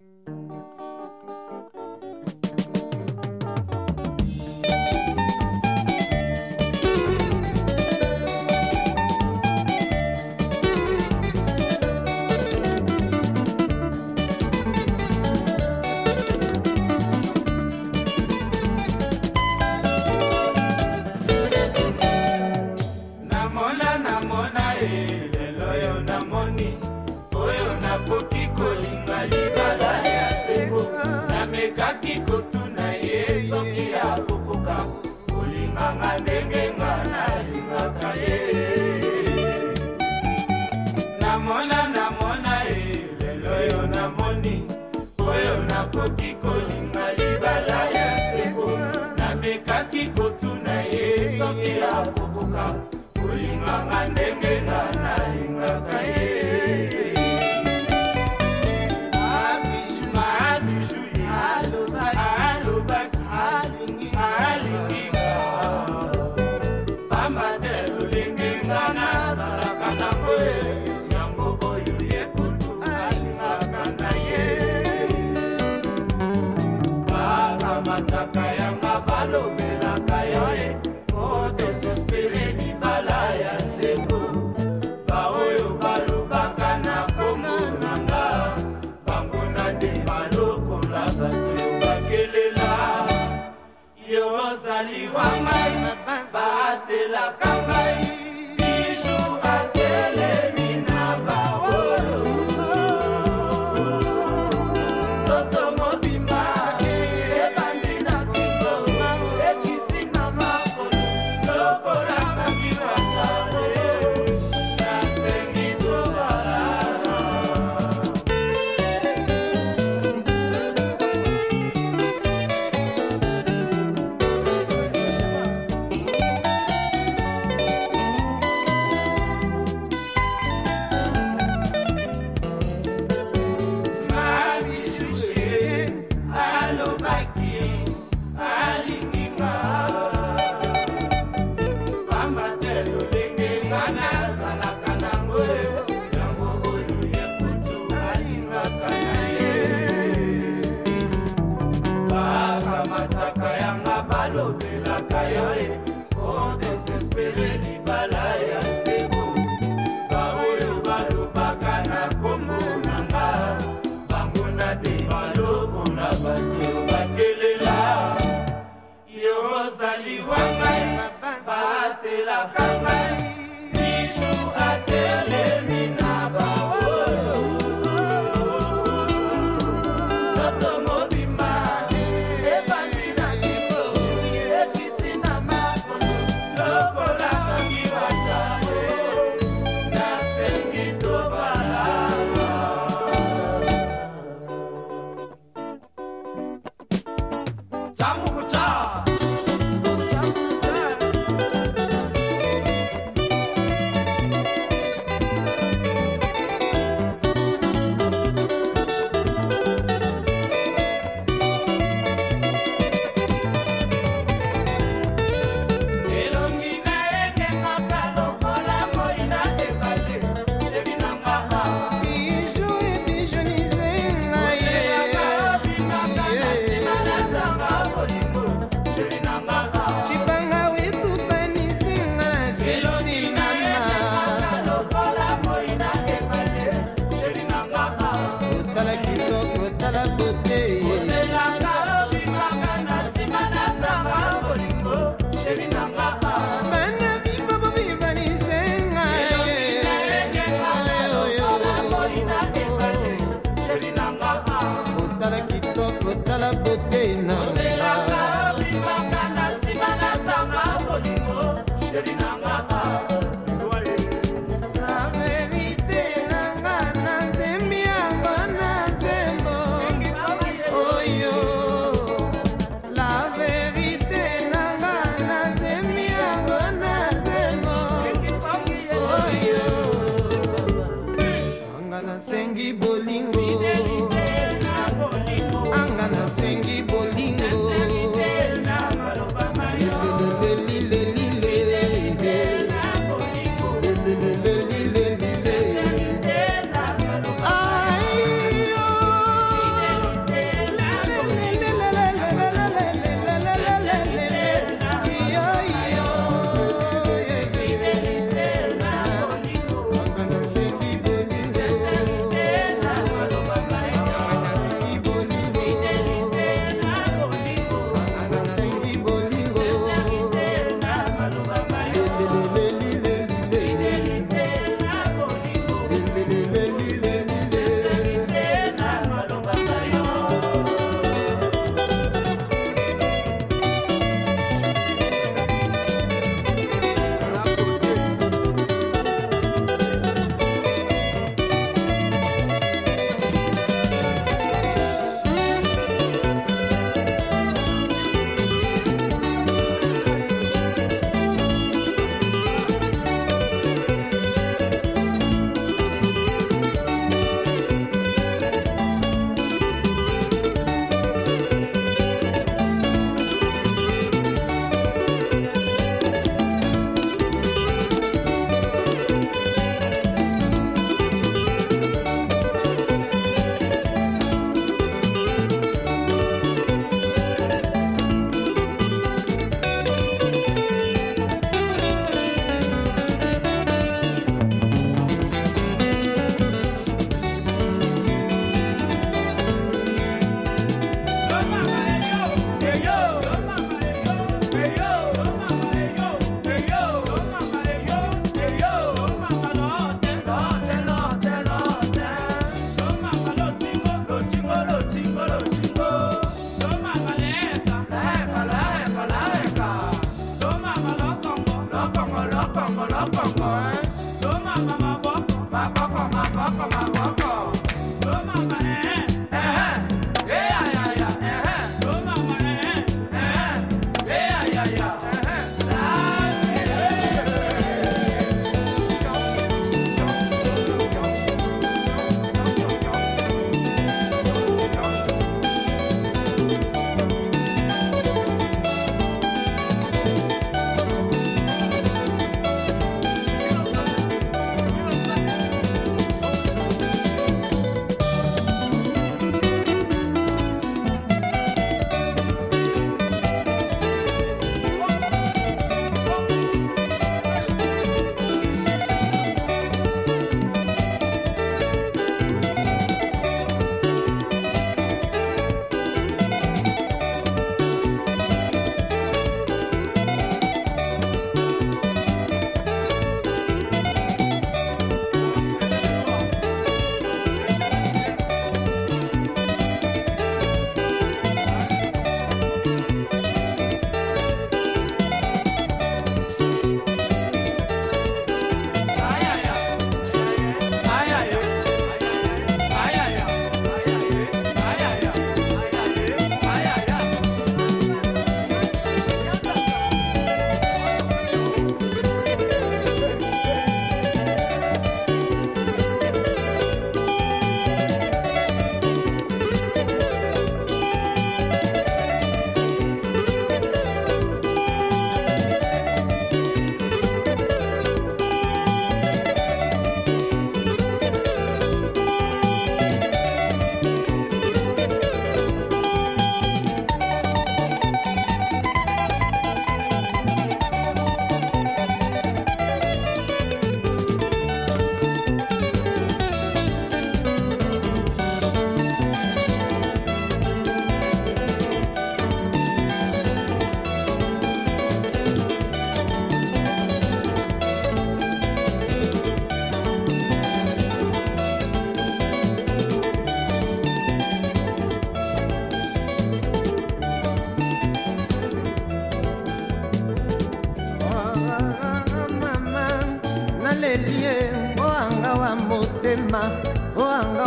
Thank you. nakoki kolinga libala ya seko namekaki kotuna ye soki akokoka kolinganga ndenge nana Banana.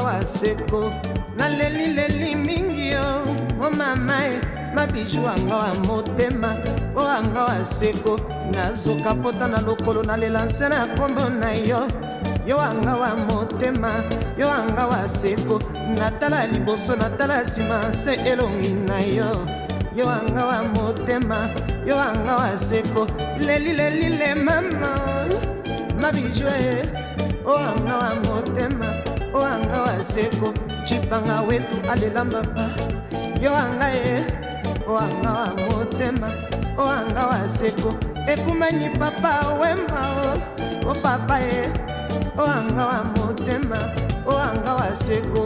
waseko nalelileli mingi o o oh, mama e mabiju anga wa motema o oh, anga wa seko nazoka pota na lokolo nalela nse na nkombo na yo yo anga wa motema yo anga wa seko natala liboso natala nsima nse elongi na yo yo anga wa motema yo anga wa seko lelilelile mama mabiju e o oh, anga wa motema o anga wa seko cipanga wetu alela mapa yo anga ye o anga wa motema o anga wa seko ekumanyi papa wema o o papa ye o anga wa motema o anga wa seko